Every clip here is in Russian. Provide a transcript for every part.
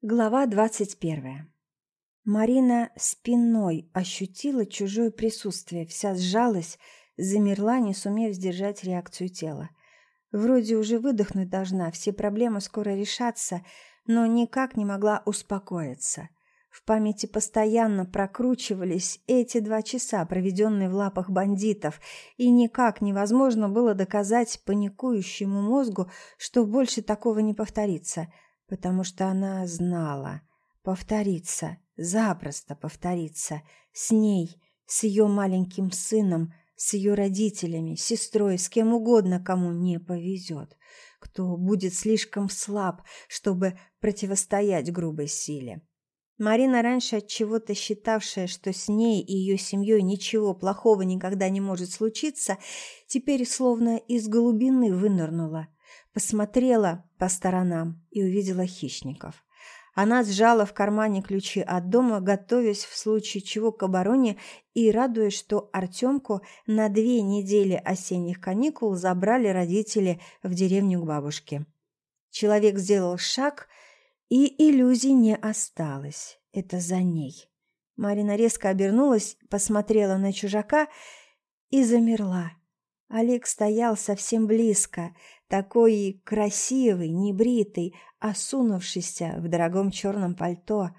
Глава двадцать первая. Марина спиной ощутила чужое присутствие, вся сжалась, замерла, не сумев сдержать реакцию тела. Вроде уже выдохнуть должна, все проблемы скоро решатся, но никак не могла успокоиться. В памяти постоянно прокручивались эти два часа, проведенные в лапах бандитов, и никак невозможно было доказать паникующему мозгу, что больше такого не повторится – потому что она знала. Повторится, запросто повторится. С ней, с ее маленьким сыном, с ее родителями, сестрой, с кем угодно, кому не повезет. Кто будет слишком слаб, чтобы противостоять грубой силе. Марина, раньше от чего-то считавшая, что с ней и ее семьей ничего плохого никогда не может случиться, теперь словно из глубины вынырнула – Посмотрела по сторонам и увидела хищников. Она сжала в кармане ключи от дома, готовясь в случае чего к обороне и радуясь, что Артемку на две недели осенних каникул забрали родители в деревню к бабушке. Человек сделал шаг, и иллюзий не осталось. Это за ней. Марина резко обернулась, посмотрела на чужака и замерла. Олег стоял совсем близко, такой красивый, небритый, осунувшийся в дорогом черном пальто,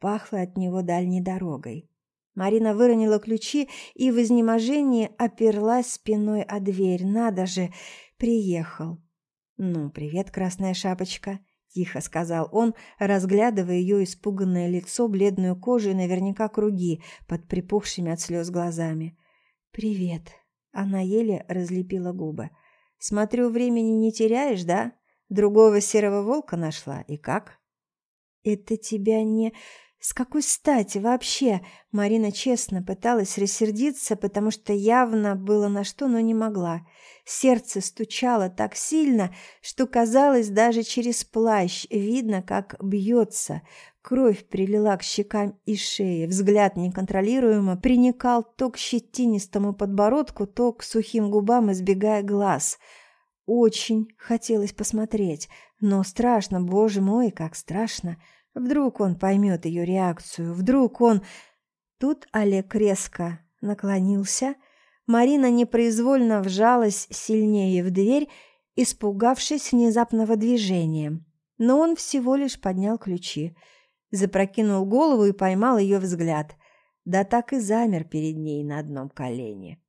пахло от него дальней дорогой. Марина выронила ключи и в изнеможении оперлась спиной о дверь. Надо же, приехал. «Ну, привет, красная шапочка», — тихо сказал он, разглядывая ее испуганное лицо, бледную кожу и наверняка круги под припухшими от слез глазами. «Привет», — она еле разлепила губы. Смотрю, времени не теряешь, да? Другого серого волка нашла. И как? Это тебя не... С какой стати вообще? Марина честно пыталась рассердиться, потому что явно было на что, но не могла. Сердце стучало так сильно, что казалось даже через плащ видно, как бьется. Кровь прилила к щекам и шее, взгляд неконтролируемо приникал то к щетинистому подбородку, то к сухим губам, избегая глаз. Очень хотелось посмотреть, но страшно, боже мой, как страшно. Вдруг он поймет ее реакцию, вдруг он... Тут Олег резко наклонился, Марина непроизвольно вжалась сильнее в дверь, испугавшись внезапного движения. Но он всего лишь поднял ключи – запрокинул голову и поймал ее взгляд. Да так и замер перед ней на одном колене.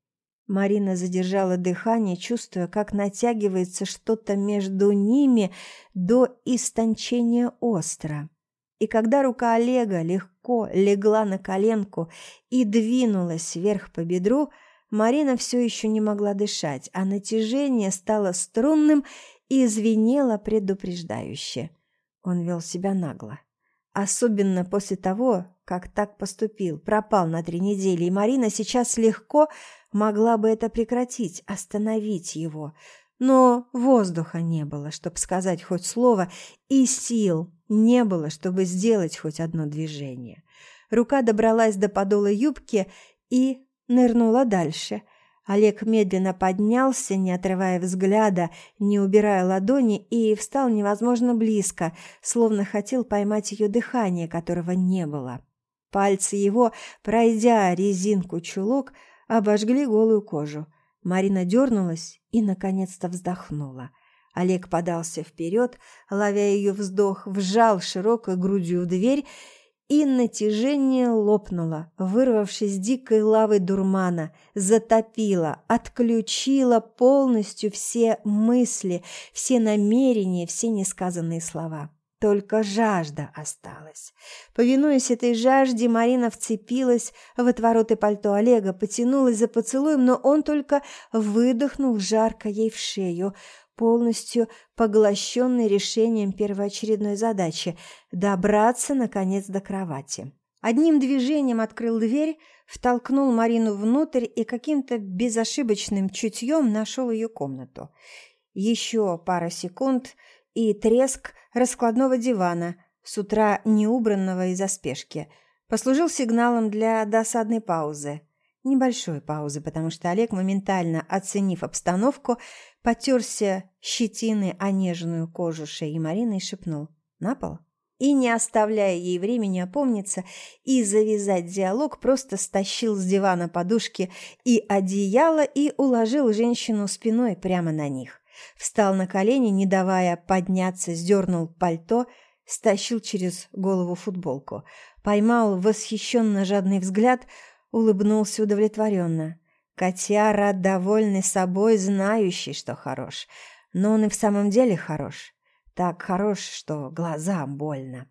Марина задержала дыхание, чувствуя, как натягивается что-то между ними до истончения остро. И когда рука Олега легко легла на коленку и двинулась вверх по бедру, Марина все еще не могла дышать, а натяжение стало струнным и звенело предупреждающе. Он вел себя нагло. Особенно после того, как так поступил, пропал на три недели, и Марина сейчас легко могла бы это прекратить, остановить его. Но воздуха не было, чтобы сказать хоть слово, и сил не было, чтобы сделать хоть одно движение. Рука добралась до подола юбки и нырнула дальше – Олег медленно поднялся, не отрывая взгляда, не убирая ладони, и встал невозможно близко, словно хотел поймать ее дыхание, которого не было. Пальцы его, пройдя резинку чулок, обожгли голую кожу. Марина дернулась и, наконец-то, вздохнула. Олег подался вперед, ловя ее вздох, вжал широкой грудью в дверь и натяжение лопнуло, вырвавшись дикой лавой дурмана, затопило, отключило полностью все мысли, все намерения, все несказанные слова. Только жажда осталась. Повинуясь этой жажде, Марина вцепилась в отвороты пальто Олега, потянулась за поцелуем, но он только выдохнул жарко ей в шею – полностью поглощенный решением первоочередной задачи – добраться, наконец, до кровати. Одним движением открыл дверь, втолкнул Марину внутрь и каким-то безошибочным чутьем нашел ее комнату. Еще пара секунд и треск раскладного дивана, с утра неубранного из-за спешки, послужил сигналом для досадной паузы. Небольшой паузы, потому что Олег, моментально оценив обстановку, потерся щетины о нежную кожу шеи Марины и шепнул «На пол?» и, не оставляя ей времени опомниться и завязать диалог, просто стащил с дивана подушки и одеяло и уложил женщину спиной прямо на них. Встал на колени, не давая подняться, сдернул пальто, стащил через голову футболку. Поймал восхищенно жадный взгляд, улыбнулся удовлетворенно. Котяра, довольный собой, знающий, что хорош. Но он и в самом деле хорош. Так хорош, что глазам больно.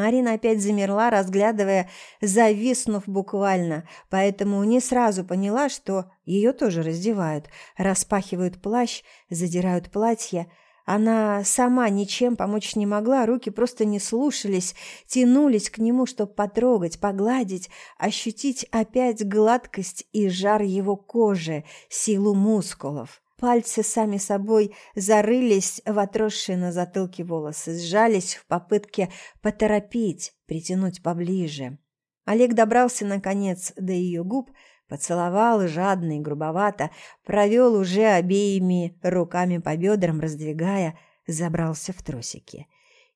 Марина опять замерла, разглядывая, зависнув буквально, поэтому не сразу поняла, что ее тоже раздевают, распахивают плащ, задирают платье. Она сама ничем помочь не могла, руки просто не слушались, тянулись к нему, чтобы потрогать, погладить, ощутить опять гладкость и жар его кожи, силу мускулов. Пальцы сами собой зарылись в отросшие на затылке волосы, сжались в попытке поторопить, притянуть поближе. Олег добрался, наконец, до ее губ, поцеловал жадно и грубовато, провел уже обеими руками по бедрам, раздвигая, забрался в трусики.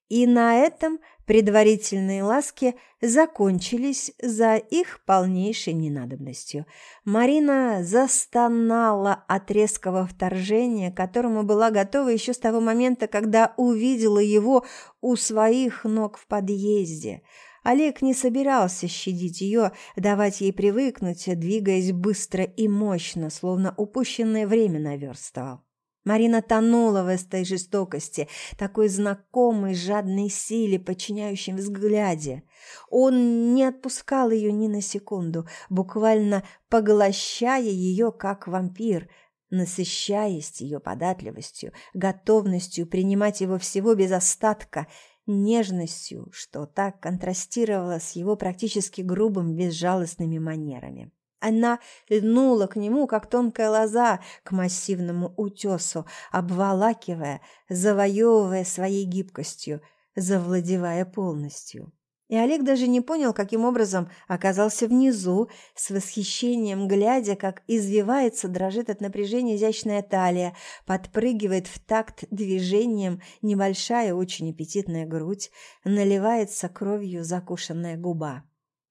И на этом предварительные ласки закончились за их полнейшей ненадобностью. Марина застонала от резкого вторжения, которому была готова еще с того момента, когда увидела его у своих ног в подъезде. Олег не собирался щадить ее, давать ей привыкнуть, двигаясь быстро и мощно, словно упущенное время наверстывал. Марина тонула в этой жестокости, такой знакомой жадной силе, подчиняющей взгляде. Он не отпускал ее ни на секунду, буквально поглощая ее, как вампир, насыщаясь ее податливостью, готовностью принимать его всего без остатка, нежностью, что так контрастировало с его практически грубым, безжалостными манерами. Она льнула к нему, как тонкая лоза, к массивному утесу, обволакивая, завоевывая своей гибкостью, завладевая полностью. И Олег даже не понял, каким образом оказался внизу, с восхищением глядя, как извивается, дрожит от напряжения изящная талия, подпрыгивает в такт движением небольшая, очень аппетитная грудь, наливается кровью закушенная губа.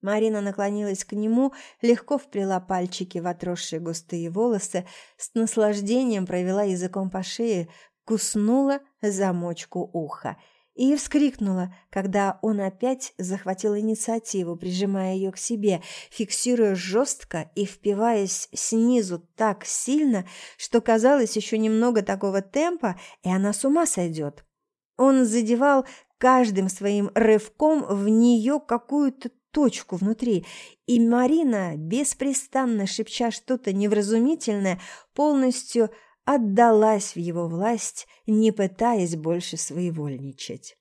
Марина наклонилась к нему, легко вплела пальчики в отросшие густые волосы, с наслаждением провела языком по шее, куснула замочку уха и вскрикнула, когда он опять захватил инициативу, прижимая ее к себе, фиксируя жестко и впиваясь снизу так сильно, что казалось еще немного такого темпа, и она с ума сойдет. Он задевал каждым своим рывком в нее какую-то точку внутри, и Марина, беспрестанно шепча что-то невразумительное, полностью отдалась в его власть, не пытаясь больше своевольничать.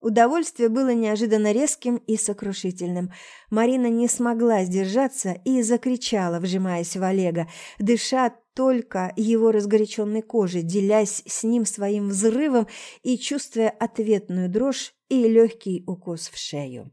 Удовольствие было неожиданно резким и сокрушительным. Марина не смогла сдержаться и закричала, вжимаясь в Олега, дыша только его разгоряченной кожей, делясь с ним своим взрывом и чувствуя ответную дрожь и легкий укус в шею.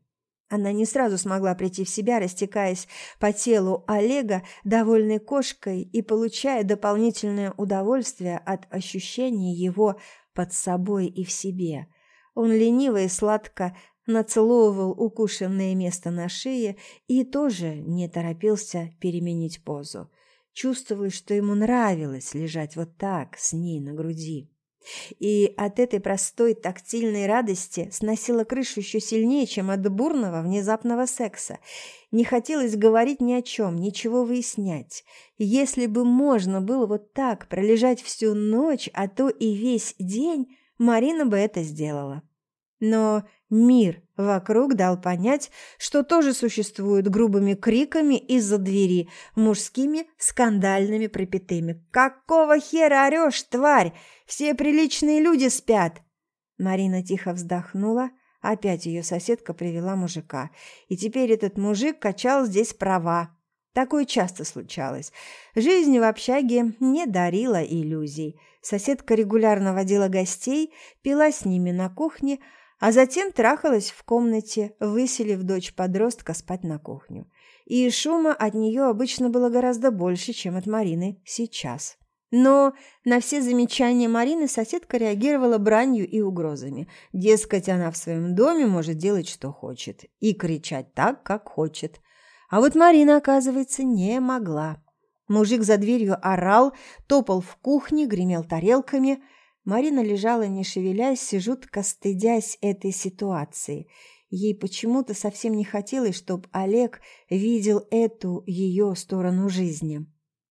Она не сразу смогла прийти в себя, растекаясь по телу Олега, довольной кошкой и получая дополнительное удовольствие от ощущения его под собой и в себе. Он лениво и сладко нацеловывал укушенное место на шее и тоже не торопился переменить позу. Чувствовал, что ему нравилось лежать вот так, с ней на груди. И от этой простой тактильной радости сносила крышу еще сильнее, чем от бурного внезапного секса. Не хотелось говорить ни о чем, ничего выяснять. Если бы можно было вот так пролежать всю ночь, а то и весь день, Марина бы это сделала. Но мир вокруг дал понять, что тоже существует грубыми криками из-за двери, мужскими скандальными пропитыми. «Какого хера орешь, тварь? Все приличные люди спят!» Марина тихо вздохнула. Опять ее соседка привела мужика. И теперь этот мужик качал здесь права. Такое часто случалось. Жизнь в общаге не дарила иллюзий. Соседка регулярно водила гостей, пила с ними на кухне, а затем трахалась в комнате, выселив дочь подростка спать на кухню. И шума от нее обычно было гораздо больше, чем от Марины сейчас. Но на все замечания Марины соседка реагировала бранью и угрозами. Дескать, она в своем доме может делать, что хочет, и кричать так, как хочет. А вот Марина, оказывается, не могла. Мужик за дверью орал, топал в кухне, гремел тарелками. Марина лежала, не шевелясь, жутко стыдясь этой ситуации. Ей почему-то совсем не хотелось, чтобы Олег видел эту ее сторону жизни.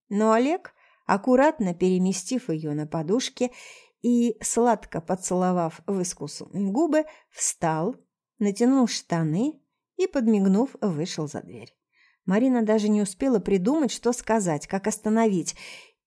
Но Олег аккуратно переместив ее на подушке и, сладко поцеловав в искусные губы, встал, натянул штаны и, подмигнув, вышел за дверь. Марина даже не успела придумать, что сказать, как остановить,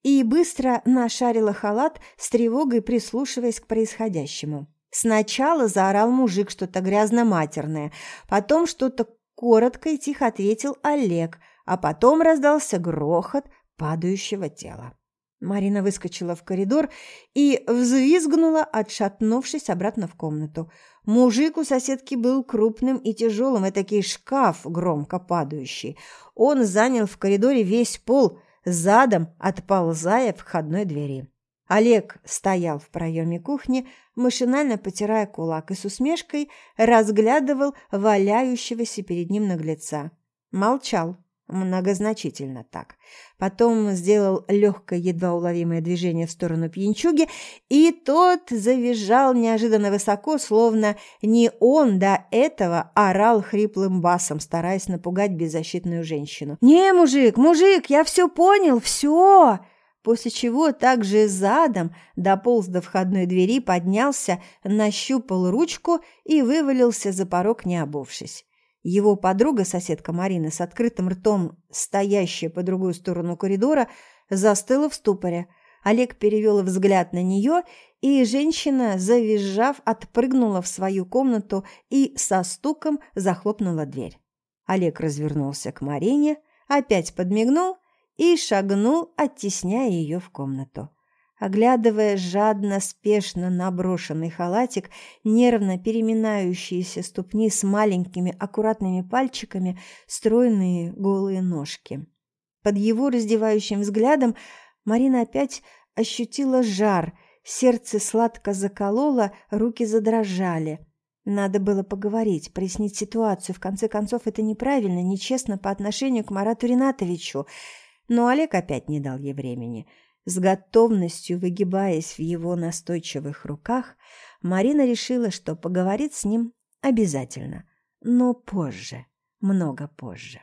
и быстро нашарила халат с тревогой, прислушиваясь к происходящему. Сначала заорал мужик что-то грязно-матерное, потом что-то коротко и тихо ответил Олег, а потом раздался грохот, падающего тела. Марина выскочила в коридор и взвизгнула, отшатнувшись обратно в комнату. Мужик у соседки был крупным и тяжелым, этакий шкаф, громко падающий. Он занял в коридоре весь пол, задом отползая в входной двери. Олег стоял в проеме кухни, машинально потирая кулак и с усмешкой разглядывал валяющегося перед ним наглеца. Молчал, Многозначительно так. Потом сделал легкое, едва уловимое движение в сторону пьянчуги, и тот завизжал неожиданно высоко, словно не он до этого орал хриплым басом, стараясь напугать беззащитную женщину. «Не, мужик, мужик, я все понял, все!» После чего также задом дополз до входной двери, поднялся, нащупал ручку и вывалился за порог, не обувшись. Его подруга, соседка Марина, с открытым ртом, стоящая по другую сторону коридора, застыла в ступоре. Олег перевел взгляд на нее, и женщина, завизжав, отпрыгнула в свою комнату и со стуком захлопнула дверь. Олег развернулся к Марине, опять подмигнул и шагнул, оттесняя ее в комнату. Оглядывая жадно, спешно наброшенный халатик, нервно переминающиеся ступни с маленькими аккуратными пальчиками, стройные голые ножки. Под его раздевающим взглядом Марина опять ощутила жар, сердце сладко закололо, руки задрожали. Надо было поговорить, прояснить ситуацию. В конце концов, это неправильно, нечестно по отношению к Марату Ринатовичу. Но Олег опять не дал ей времени – с готовностью выгибаясь в его настойчивых руках, Марина решила, что поговорит с ним обязательно, но позже, много позже.